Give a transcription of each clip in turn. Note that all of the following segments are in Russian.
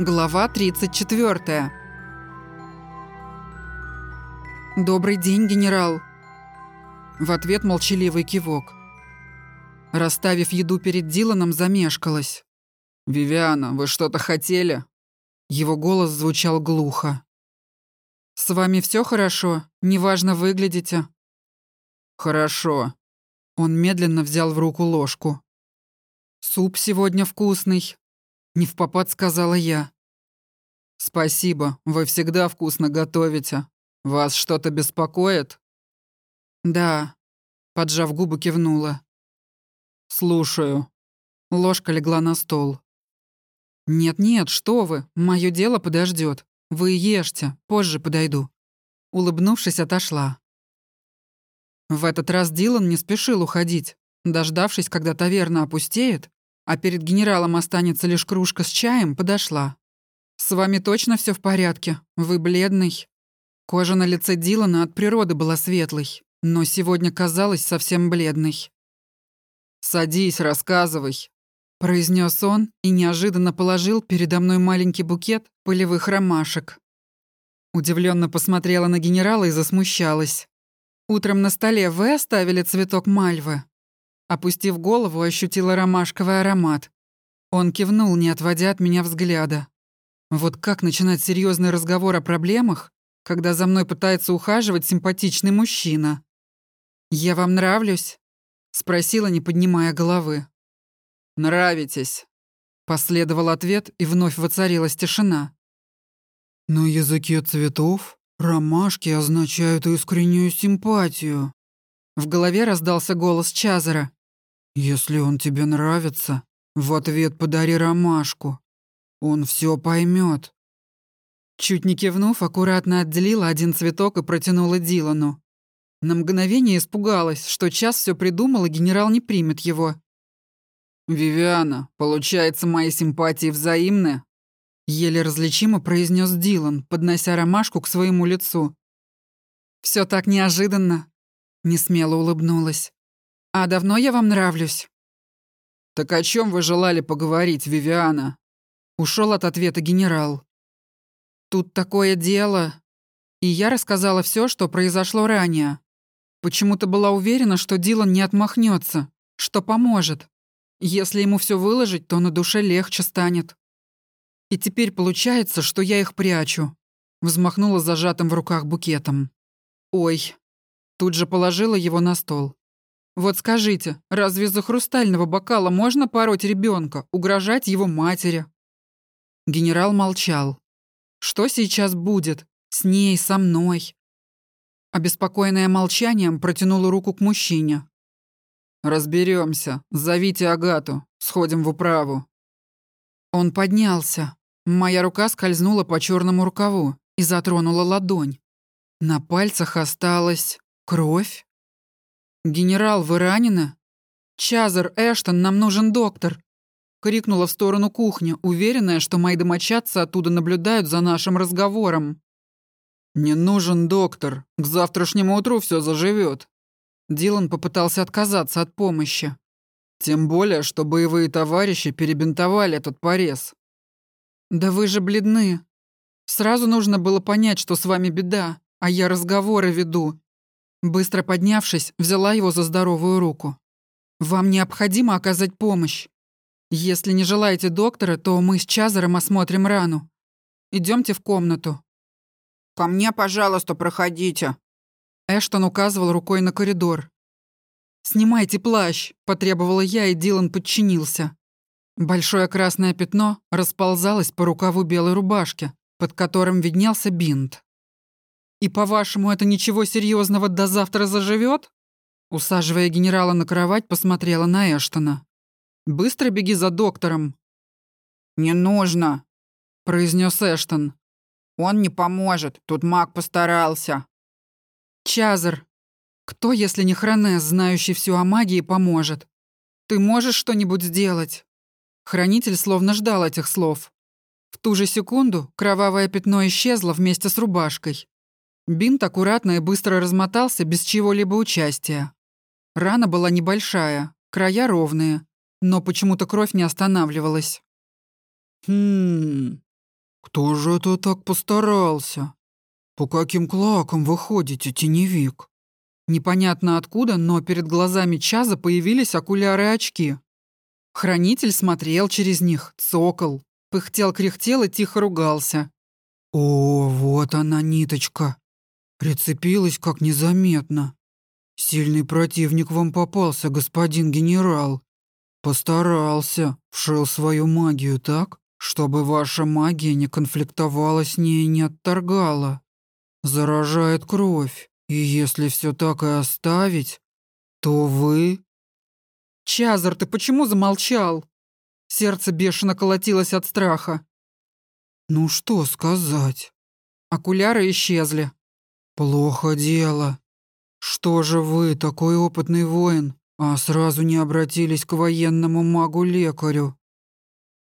Глава 34. «Добрый день, генерал!» В ответ молчаливый кивок. Расставив еду перед Диланом, замешкалась. «Вивиана, вы что-то хотели?» Его голос звучал глухо. «С вами все хорошо? Неважно, выглядите?» «Хорошо». Он медленно взял в руку ложку. «Суп сегодня вкусный», — не в попад сказала я. «Спасибо, вы всегда вкусно готовите. Вас что-то беспокоит?» «Да», — поджав губы, кивнула. «Слушаю». Ложка легла на стол. «Нет-нет, что вы, мое дело подождет. Вы ешьте, позже подойду». Улыбнувшись, отошла. В этот раз Дилан не спешил уходить. Дождавшись, когда таверна опустеет, а перед генералом останется лишь кружка с чаем, подошла. «С вами точно все в порядке? Вы бледный?» Кожа на лице Дилана от природы была светлой, но сегодня казалась совсем бледной. «Садись, рассказывай», — произнес он и неожиданно положил передо мной маленький букет полевых ромашек. Удивленно посмотрела на генерала и засмущалась. «Утром на столе вы оставили цветок мальвы?» Опустив голову, ощутила ромашковый аромат. Он кивнул, не отводя от меня взгляда. Вот как начинать серьезный разговор о проблемах, когда за мной пытается ухаживать симпатичный мужчина? «Я вам нравлюсь?» — спросила, не поднимая головы. «Нравитесь», — последовал ответ, и вновь воцарилась тишина. «На языке цветов ромашки означают искреннюю симпатию». В голове раздался голос Чазера. «Если он тебе нравится, в ответ подари ромашку. Он все поймет. Чуть не кивнув, аккуратно отделила один цветок и протянула Дилану. На мгновение испугалась, что час все придумал, и генерал не примет его. «Вивиана, получается, мои симпатии взаимны?» Еле различимо произнес Дилан, поднося ромашку к своему лицу. Все так неожиданно», — несмело улыбнулась. «А давно я вам нравлюсь?» «Так о чем вы желали поговорить, Вивиана?» Ушел от ответа генерал. «Тут такое дело...» И я рассказала все, что произошло ранее. Почему-то была уверена, что Дилан не отмахнется, что поможет. Если ему все выложить, то на душе легче станет. И теперь получается, что я их прячу. Взмахнула зажатым в руках букетом. Ой. Тут же положила его на стол. Вот скажите, разве за хрустального бокала можно пороть ребенка, угрожать его матери? Генерал молчал. Что сейчас будет? С ней, со мной? Обеспокоенная молчанием, протянула руку к мужчине. Разберемся. Зовите Агату. Сходим в управу». Он поднялся. Моя рука скользнула по черному рукаву и затронула ладонь. На пальцах осталась кровь. «Генерал, вы ранены?» «Чазер, Эштон, нам нужен доктор!» Крикнула в сторону кухни, уверенная, что мои домочадцы оттуда наблюдают за нашим разговором. «Не нужен доктор. К завтрашнему утру все заживет. Дилан попытался отказаться от помощи. «Тем более, что боевые товарищи перебинтовали этот порез». «Да вы же бледны. Сразу нужно было понять, что с вами беда, а я разговоры веду». Быстро поднявшись, взяла его за здоровую руку. «Вам необходимо оказать помощь. Если не желаете доктора, то мы с Чазером осмотрим рану. Идемте в комнату». «Ко мне, пожалуйста, проходите», Эштон указывал рукой на коридор. «Снимайте плащ», — потребовала я, и Дилан подчинился. Большое красное пятно расползалось по рукаву белой рубашки, под которым виднелся бинт. «И, по-вашему, это ничего серьезного до завтра заживет? Усаживая генерала на кровать, посмотрела на Эштона. «Быстро беги за доктором». «Не нужно», — произнес Эштон. «Он не поможет, тут маг постарался». Чазер, кто, если не Хронес, знающий все о магии, поможет? Ты можешь что-нибудь сделать?» Хранитель словно ждал этих слов. В ту же секунду кровавое пятно исчезло вместе с рубашкой. Бинт аккуратно и быстро размотался без чего-либо участия. Рана была небольшая, края ровные, но почему-то кровь не останавливалась. «Хм...» кто же это так постарался? По каким клакам вы ходите, теневик?» Непонятно откуда, но перед глазами Чаза появились окуляры и очки. Хранитель смотрел через них, цокол, пыхтел-кряхтел и тихо ругался. «О, вот она ниточка. Прицепилась как незаметно. Сильный противник вам попался, господин генерал. Постарался, вшил свою магию так, чтобы ваша магия не конфликтовала с ней и не отторгала. Заражает кровь, и если все так и оставить, то вы...» «Чазар, ты почему замолчал?» Сердце бешено колотилось от страха. «Ну что сказать?» Окуляры исчезли. «Плохо дело. Что же вы, такой опытный воин, а сразу не обратились к военному магу-лекарю?»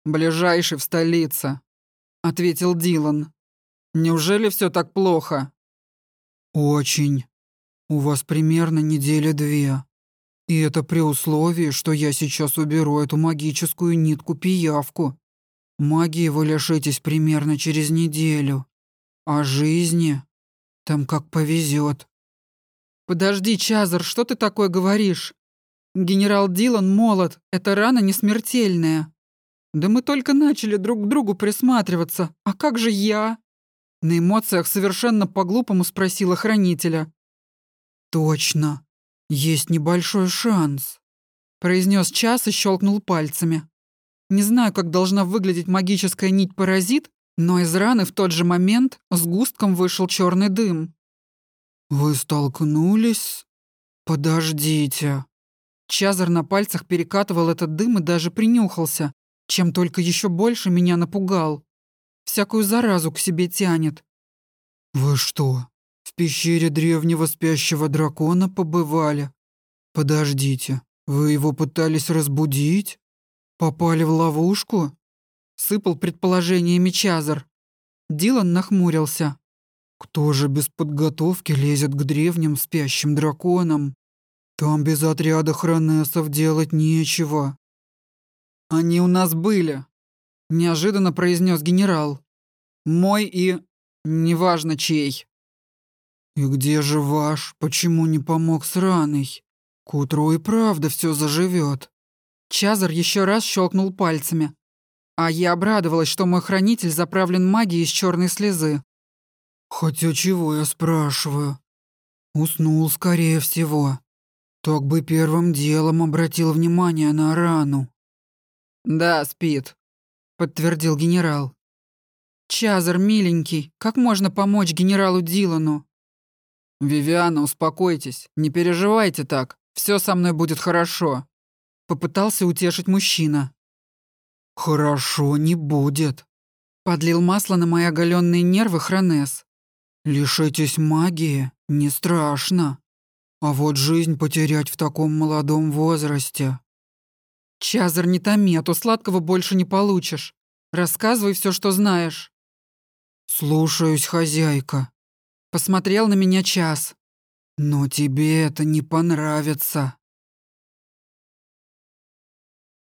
«Ближайший в столице», — ответил Дилан. «Неужели все так плохо?» «Очень. У вас примерно неделя две. И это при условии, что я сейчас уберу эту магическую нитку-пиявку. Магии вы лишитесь примерно через неделю. А жизни там как повезет. «Подожди, Чазар, что ты такое говоришь? Генерал Дилан молод, эта рана не смертельная. Да мы только начали друг к другу присматриваться. А как же я?» На эмоциях совершенно по-глупому спросила хранителя. «Точно. Есть небольшой шанс», — произнес Час и щелкнул пальцами. Не знаю, как должна выглядеть магическая нить-паразит, но из раны в тот же момент с густком вышел черный дым. «Вы столкнулись? Подождите». Чазар на пальцах перекатывал этот дым и даже принюхался, чем только еще больше меня напугал. Всякую заразу к себе тянет. «Вы что, в пещере древнего спящего дракона побывали? Подождите, вы его пытались разбудить? Попали в ловушку?» Сыпал предположениями Чазар. Дилан нахмурился. «Кто же без подготовки лезет к древним спящим драконам? Там без отряда хронесов делать нечего». «Они у нас были», — неожиданно произнес генерал. «Мой и... неважно чей». «И где же ваш? Почему не помог с раной? К утру и правда все заживет. Чазар еще раз щелкнул пальцами. А я обрадовалась, что мой хранитель заправлен магией из черной слезы. «Хотя чего я спрашиваю? Уснул, скорее всего. Так бы первым делом обратил внимание на рану». «Да, спит», — подтвердил генерал. «Чазар, миленький, как можно помочь генералу Дилану?» «Вивиана, успокойтесь, не переживайте так, все со мной будет хорошо», — попытался утешить мужчина. «Хорошо не будет», — подлил масло на мои оголенные нервы Хронес. Лишитесь магии не страшно. А вот жизнь потерять в таком молодом возрасте. Чазар, не томи, а то сладкого больше не получишь. Рассказывай все, что знаешь. Слушаюсь, хозяйка. Посмотрел на меня час. Но тебе это не понравится.